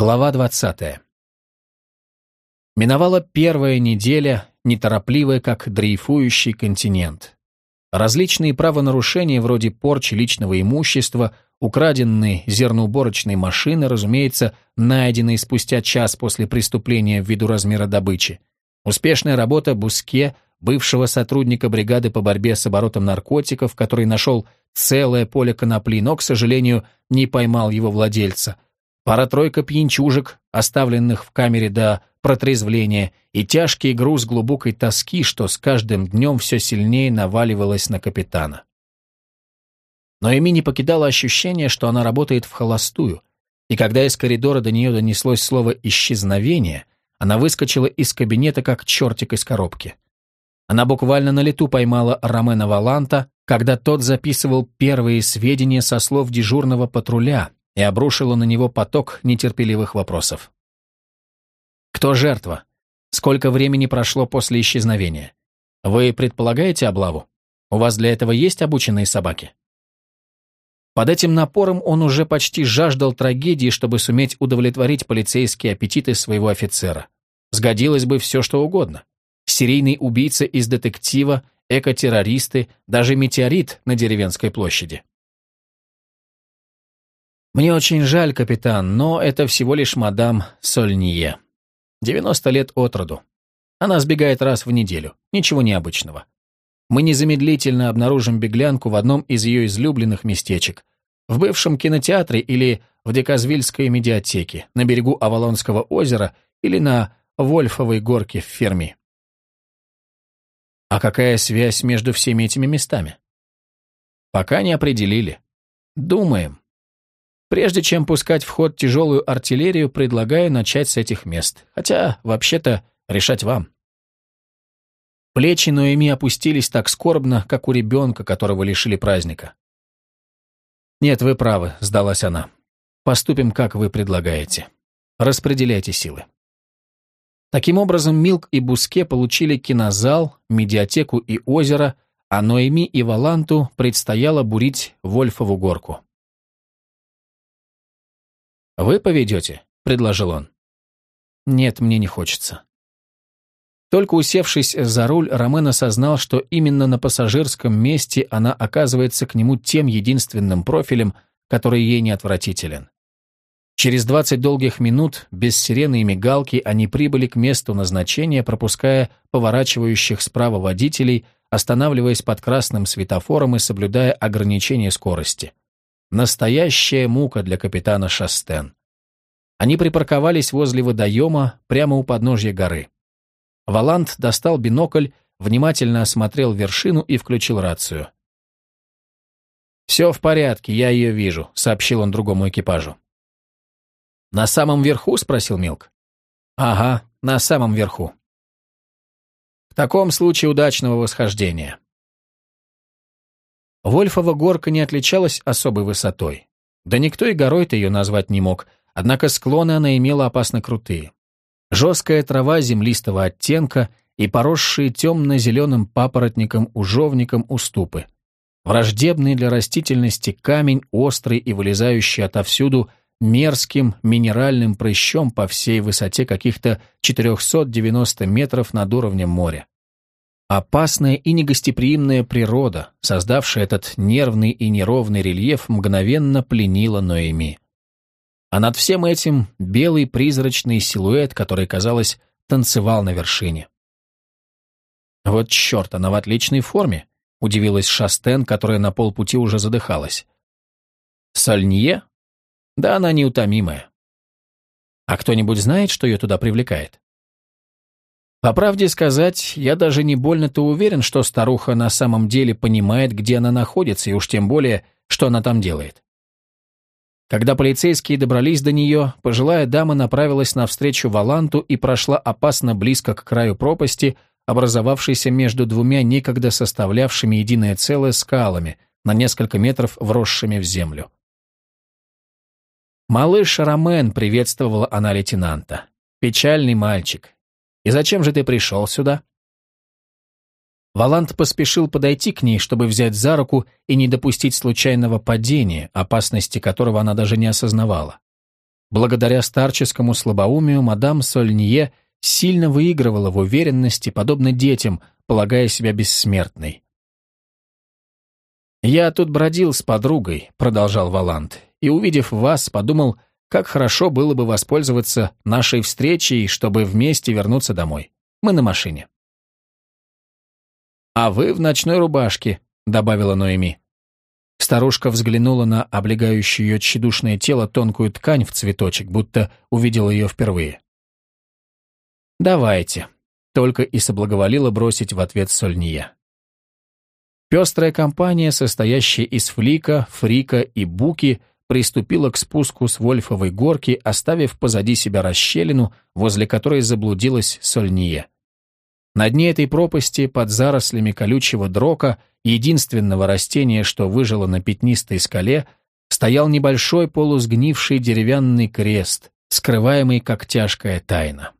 Глава 20. Миновала первая неделя, неторопливая, как дрейфующий континент. Различные правонарушения вроде порчи личного имущества, украденные зерноуборочной машины, разумеется, найденные спустя час после преступления ввиду размера добычи. Успешная работа Буске, бывшего сотрудника бригады по борьбе с оборотом наркотиков, который нашел целое поле конопли, но, к сожалению, не поймал его владельца – пара-тройка пьянчужек, оставленных в камере до протрезвления, и тяжкий груз глубокой тоски, что с каждым днем все сильнее наваливалось на капитана. Но Эми не покидало ощущение, что она работает в холостую, и когда из коридора до нее донеслось слово «исчезновение», она выскочила из кабинета, как чертик из коробки. Она буквально на лету поймала Ромена Валанта, когда тот записывал первые сведения со слов дежурного патруля, и обрушила на него поток нетерпеливых вопросов. Кто жертва? Сколько времени прошло после исчезновения? Вы предполагаете облаву? У вас для этого есть обученные собаки? Под этим напором он уже почти жаждал трагедии, чтобы суметь удовлетворить полицейские аппетиты своего офицера. Сгодилось бы все, что угодно. Серийный убийца из детектива, экотеррористы, даже метеорит на деревенской площади. «Мне очень жаль, капитан, но это всего лишь мадам Сольние. 90 лет от роду. Она сбегает раз в неделю. Ничего необычного. Мы незамедлительно обнаружим беглянку в одном из ее излюбленных местечек. В бывшем кинотеатре или в Деказвильской медиатеке, на берегу Авалонского озера или на Вольфовой горке в Ферми. А какая связь между всеми этими местами? Пока не определили. Думаем. Прежде чем пускать в ход тяжелую артиллерию, предлагаю начать с этих мест. Хотя, вообще-то, решать вам. Плечи Ноэми опустились так скорбно, как у ребенка, которого лишили праздника. «Нет, вы правы», — сдалась она. «Поступим, как вы предлагаете. Распределяйте силы». Таким образом, Милк и Буске получили кинозал, медиатеку и озеро, а Ноэми и Валанту предстояло бурить Вольфову горку. «Вы поведете?» — предложил он. «Нет, мне не хочется». Только усевшись за руль, Ромен осознал, что именно на пассажирском месте она оказывается к нему тем единственным профилем, который ей не отвратителен. Через 20 долгих минут, без сирены и мигалки, они прибыли к месту назначения, пропуская поворачивающих справа водителей, останавливаясь под красным светофором и соблюдая ограничение скорости. Настоящая мука для капитана Шастен. Они припарковались возле водоема прямо у подножья горы. Валант достал бинокль, внимательно осмотрел вершину и включил рацию. «Все в порядке, я ее вижу», — сообщил он другому экипажу. «На самом верху?» — спросил Милк. «Ага, на самом верху». «В таком случае удачного восхождения». Вольфова горка не отличалась особой высотой. Да никто и горой-то ее назвать не мог, однако склоны она имела опасно крутые. Жесткая трава землистого оттенка и поросшие темно-зеленым папоротником ужовником уступы. Враждебный для растительности камень, острый и вылезающий отовсюду мерзким минеральным прыщом по всей высоте каких-то 490 метров над уровнем моря. Опасная и негостеприимная природа, создавшая этот нервный и неровный рельеф, мгновенно пленила Ноэми. А над всем этим белый призрачный силуэт, который, казалось, танцевал на вершине. «Вот черт, она в отличной форме», — удивилась Шастен, которая на полпути уже задыхалась. «Сальнье? Да она неутомимая. А кто-нибудь знает, что ее туда привлекает?» По правде сказать, я даже не больно-то уверен, что старуха на самом деле понимает, где она находится, и уж тем более, что она там делает. Когда полицейские добрались до нее, пожилая дама направилась навстречу Валанту и прошла опасно близко к краю пропасти, образовавшейся между двумя некогда составлявшими единое целое скалами, на несколько метров вросшими в землю. «Малыш Ромен», — приветствовала она лейтенанта. «Печальный мальчик, и зачем же ты пришел сюда?» Валант поспешил подойти к ней, чтобы взять за руку и не допустить случайного падения, опасности которого она даже не осознавала. Благодаря старческому слабоумию мадам Сольнье сильно выигрывала в уверенности, подобно детям, полагая себя бессмертной. «Я тут бродил с подругой», — продолжал Валант, «и, увидев вас, подумал, как хорошо было бы воспользоваться нашей встречей, чтобы вместе вернуться домой. Мы на машине». «А вы в ночной рубашке», — добавила Ноэми. Старушка взглянула на облегающую ее тщедушное тело тонкую ткань в цветочек, будто увидела ее впервые. «Давайте», — только и соблаговолила бросить в ответ Сольния. Пестрая компания, состоящая из Флика, Фрика и Буки, приступила к спуску с Вольфовой горки, оставив позади себя расщелину, возле которой заблудилась Сольния. На дне этой пропасти, под зарослями колючего дрока, единственного растения, что выжило на пятнистой скале, стоял небольшой полусгнивший деревянный крест, скрываемый как тяжкая тайна.